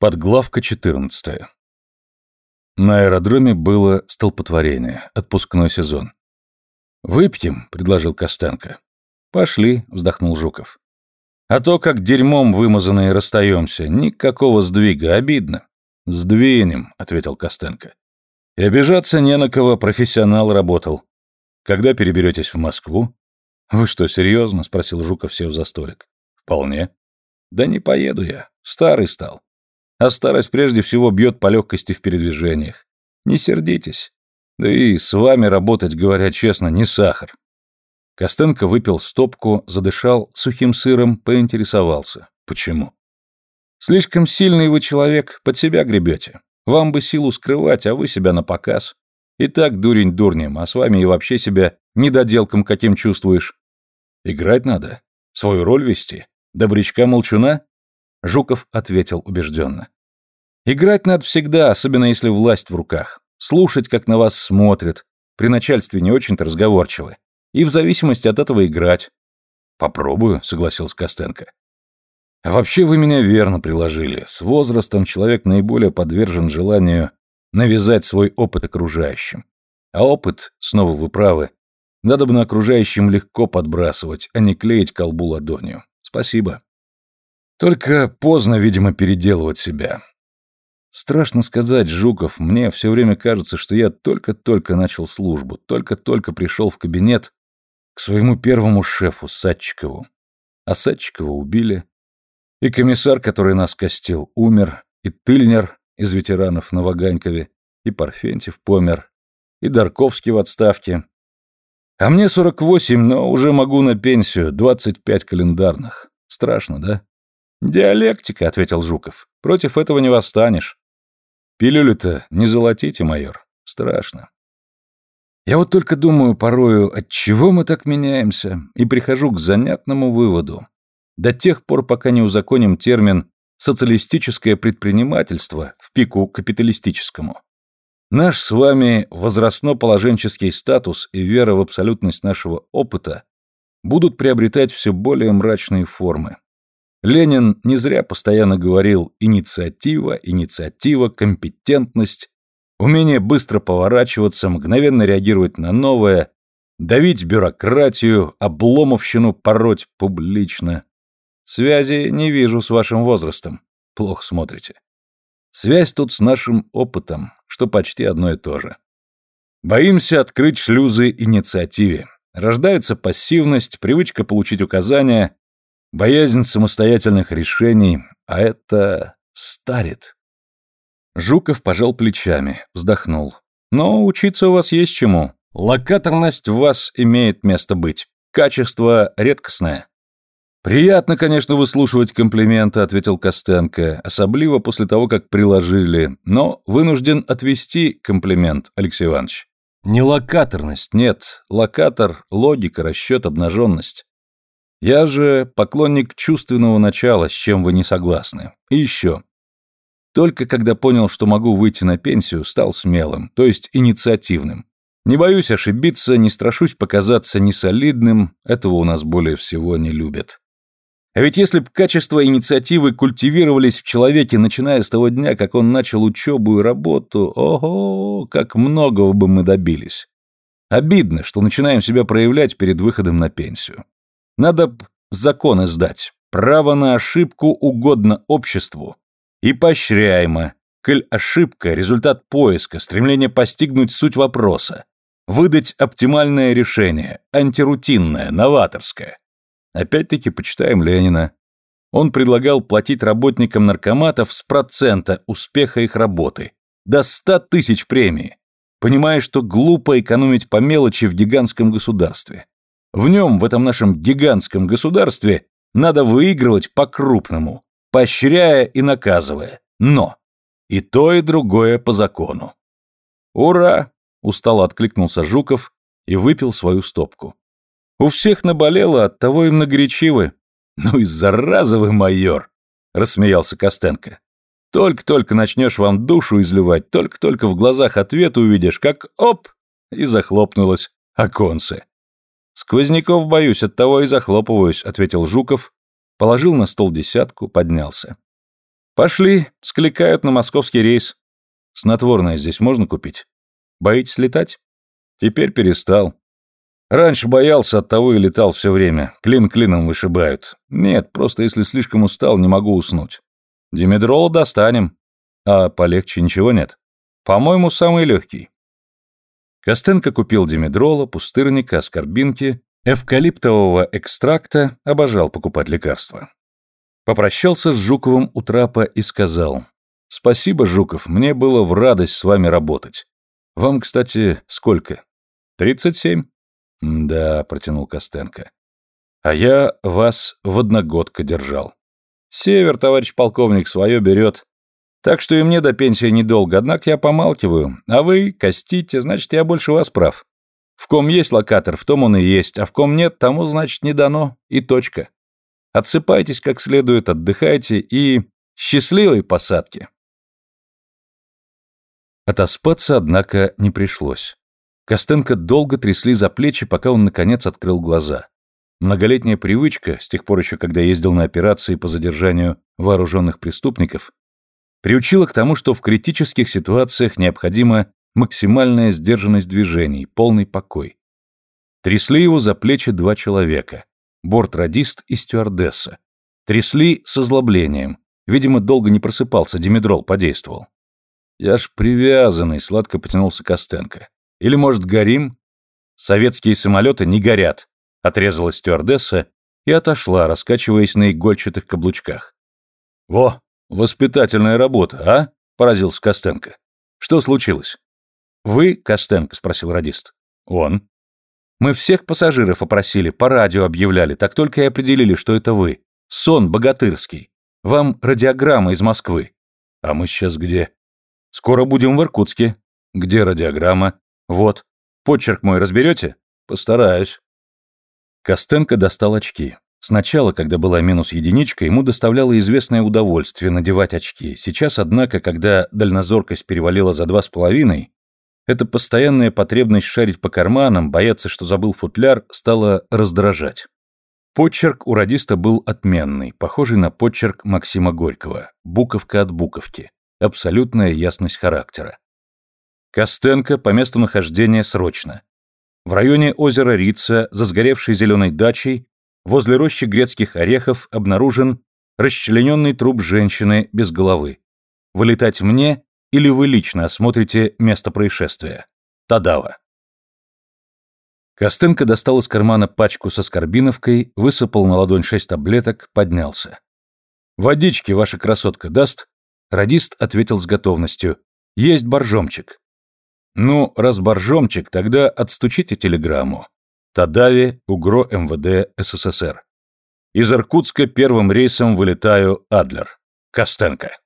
Подглавка 14. На аэродроме было столпотворение, отпускной сезон. «Выпьем», — предложил Костенко. «Пошли», — вздохнул Жуков. «А то, как дерьмом вымазанные расстаемся, никакого сдвига, обидно». «Сдвинем», — ответил Костенко. «И обижаться не на кого, профессионал работал. Когда переберетесь в Москву?» «Вы что, серьезно?» — спросил Жуков, сев за столик. «Вполне». «Да не поеду я, старый стал». А старость прежде всего бьет по легкости в передвижениях. Не сердитесь. Да и с вами работать, говоря честно, не сахар. Костенко выпил стопку, задышал сухим сыром, поинтересовался. Почему? Слишком сильный вы человек, под себя гребете. Вам бы силу скрывать, а вы себя на показ. И так дурень дурнем, а с вами и вообще себя недоделком каким чувствуешь. Играть надо? Свою роль вести? Добрячка-молчуна? Жуков ответил убежденно. «Играть надо всегда, особенно если власть в руках. Слушать, как на вас смотрят. При начальстве не очень-то разговорчивы. И в зависимости от этого играть». «Попробую», — согласился Костенко. «А вообще вы меня верно приложили. С возрастом человек наиболее подвержен желанию навязать свой опыт окружающим. А опыт, снова вы правы, надо бы на окружающим легко подбрасывать, а не клеить колбу ладонью. Спасибо. Только поздно, видимо, переделывать себя. Страшно сказать, Жуков, мне все время кажется, что я только-только начал службу, только-только пришел в кабинет к своему первому шефу, Садчикову. А Садчикова убили. И комиссар, который нас костил, умер, и Тыльнер из ветеранов на Ваганькове, и Парфентьев помер, и Дарковский в отставке. А мне 48, но уже могу на пенсию, 25 календарных. Страшно, да? «Диалектика», — ответил Жуков. «Против этого не восстанешь». «Пилюли-то не золотите, майор. Страшно». Я вот только думаю порою, от чего мы так меняемся, и прихожу к занятному выводу. До тех пор, пока не узаконим термин «социалистическое предпринимательство» в пику капиталистическому. Наш с вами возрастно-положенческий статус и вера в абсолютность нашего опыта будут приобретать все более мрачные формы. Ленин не зря постоянно говорил «инициатива, инициатива, компетентность», умение быстро поворачиваться, мгновенно реагировать на новое, давить бюрократию, обломовщину пороть публично. Связи не вижу с вашим возрастом. Плохо смотрите. Связь тут с нашим опытом, что почти одно и то же. Боимся открыть шлюзы инициативе. Рождается пассивность, привычка получить указания, Боязнь самостоятельных решений, а это старит. Жуков пожал плечами, вздохнул. Но учиться у вас есть чему. Локаторность в вас имеет место быть. Качество редкостное. «Приятно, конечно, выслушивать комплименты», — ответил Костенко, особливо после того, как приложили, но вынужден отвести комплимент, Алексей Иванович. Не локаторность, нет. Локатор — логика, расчет, обнаженность. Я же поклонник чувственного начала, с чем вы не согласны. И еще. Только когда понял, что могу выйти на пенсию, стал смелым, то есть инициативным. Не боюсь ошибиться, не страшусь показаться несолидным, этого у нас более всего не любят. А ведь если б качества инициативы культивировались в человеке, начиная с того дня, как он начал учебу и работу, ого, как многого бы мы добились. Обидно, что начинаем себя проявлять перед выходом на пенсию. Надо б законы сдать. Право на ошибку угодно обществу. И поощряемо, коль ошибка – результат поиска, стремление постигнуть суть вопроса. Выдать оптимальное решение, антирутинное, новаторское. Опять-таки почитаем Ленина. Он предлагал платить работникам наркоматов с процента успеха их работы. До 100 тысяч премии. Понимая, что глупо экономить по мелочи в гигантском государстве. В нем, в этом нашем гигантском государстве, надо выигрывать по-крупному, поощряя и наказывая. Но и то, и другое по закону. «Ура!» — устало откликнулся Жуков и выпил свою стопку. «У всех наболело, оттого и многоречивы». «Ну и зараза вы, майор!» — рассмеялся Костенко. «Только-только начнешь вам душу изливать, только-только в глазах ответ увидишь, как оп!» и захлопнулось оконце. «Сквозняков боюсь, оттого и захлопываюсь», — ответил Жуков, положил на стол десятку, поднялся. Пошли, скликают на московский рейс. Снотворное здесь можно купить? Боитесь летать? Теперь перестал. Раньше боялся, от того и летал все время. Клин клином вышибают. Нет, просто если слишком устал, не могу уснуть. Димедрола достанем. А полегче ничего нет. По-моему, самый легкий. Костенко купил димедрола, пустырника, аскорбинки, эвкалиптового экстракта, обожал покупать лекарства. Попрощался с Жуковым у трапа и сказал, «Спасибо, Жуков, мне было в радость с вами работать. Вам, кстати, сколько?» «Тридцать семь». «Да», — протянул Костенко. «А я вас в одногодка держал. Север, товарищ полковник, свое берет. Так что и мне до пенсии недолго, однако я помалкиваю. А вы костите, значит, я больше вас прав. В ком есть локатор, в том он и есть, а в ком нет, тому, значит, не дано. И точка. Отсыпайтесь как следует, отдыхайте и... Счастливой посадки! Отоспаться, однако, не пришлось. Костенко долго трясли за плечи, пока он, наконец, открыл глаза. Многолетняя привычка, с тех пор еще, когда ездил на операции по задержанию вооруженных преступников, приучила к тому, что в критических ситуациях необходима максимальная сдержанность движений, полный покой. Трясли его за плечи два человека – бортрадист и стюардесса. Трясли с озлоблением. Видимо, долго не просыпался, димедрол подействовал. «Я ж привязанный», — сладко потянулся Костенко. «Или, может, горим?» «Советские самолеты не горят», — отрезала стюардесса и отошла, раскачиваясь на игольчатых каблучках. «Во, воспитательная работа, а?» — поразился Костенко. «Что случилось?» «Вы, Костенко?» — спросил радист. «Он». «Мы всех пассажиров опросили, по радио объявляли, так только и определили, что это вы. Сон богатырский. Вам радиограмма из Москвы». «А мы сейчас где?» «Скоро будем в Иркутске». «Где радиограмма?» «Вот. Почерк мой разберете?» «Постараюсь». Костенко достал очки. Сначала, когда была минус единичка, ему доставляло известное удовольствие надевать очки. Сейчас, однако, когда дальнозоркость перевалила за два с половиной, эта постоянная потребность шарить по карманам, бояться, что забыл футляр, стала раздражать. Почерк у радиста был отменный, похожий на почерк Максима Горького, буковка от буковки, абсолютная ясность характера. Костенко по месту нахождения срочно. В районе озера Рица, за сгоревшей зеленой дачей, возле рощи грецких орехов обнаружен расчлененный труп женщины без головы. Вылетать мне или вы лично осмотрите место происшествия? Тадава. Костенко достал из кармана пачку со скорбиновкой, высыпал на ладонь шесть таблеток, поднялся. «Водички ваша красотка даст?» Радист ответил с готовностью. «Есть боржомчик». «Ну, раз боржомчик, тогда отстучите телеграмму. Тадаве, УГРО МВД СССР. Из Иркутска первым рейсом вылетаю Адлер. Костенко».